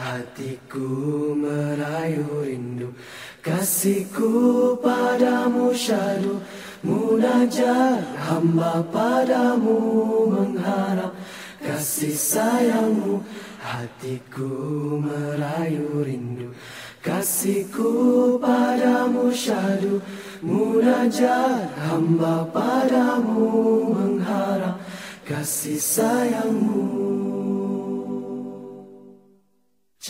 Hatiku merayu rindu Kasihku padamu syadu Munajat hamba padamu mengharap Kasih sayangmu. Hatiku merayu rindu Kasihku padamu syadu Munajat hamba padamu mengharap Kasih sayangmu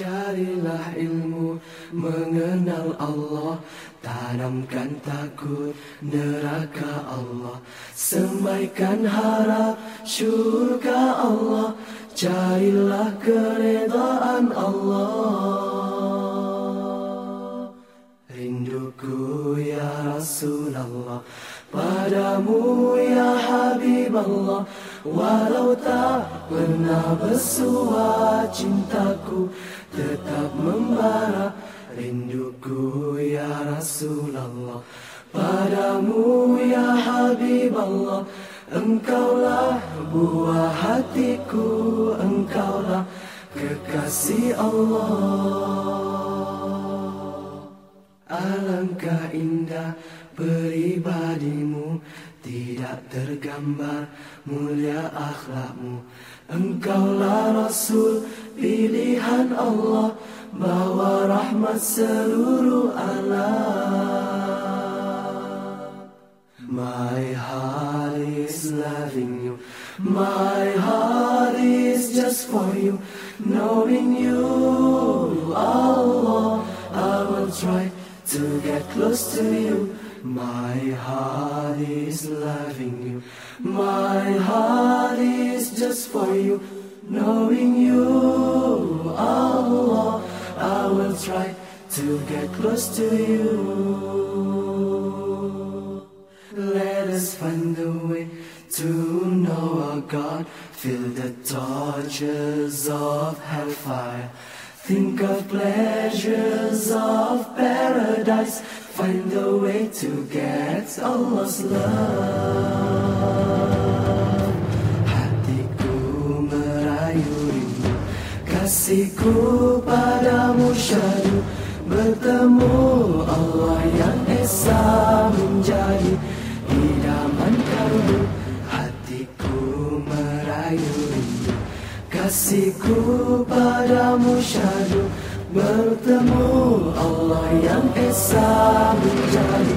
Carilah ilmu mengenal Allah. Tanamkan takut neraka Allah. Semaikan harap syurga Allah. Carilah keredaan Allah. Rinduku ya Rasulullah. Padamu ya Habib Allah Walau tak pernah bersua cintaku tetap membara. Rinduku ya Rasulullah. Padamu ya Habib Allah engkaulah buah hatiku engkaulah kekasih Allah. Alangkah indah peribadimu tidak tergambar mulia akhlakmu. Engkaulah Rasul pilihan Allah Bawa rahmat seluruh alam. My heart is loving you. My heart is just for you. Knowing you, Allah I will try to get close to you My heart is loving you My heart is just for you, knowing you, Allah. I will try to get close to you. Let us find a way to know our God. Feel the tortures of hellfire. Think of pleasures of paradise. Find a way to get Allah's love. Hatiku merayu rindu, kasihku padamu syadu. Bertemu Allah yang esa menjadi idaman kalbu. Hatiku merayu rindu, kasihku padamu syadu. Bertemu Allah yang esa menjadi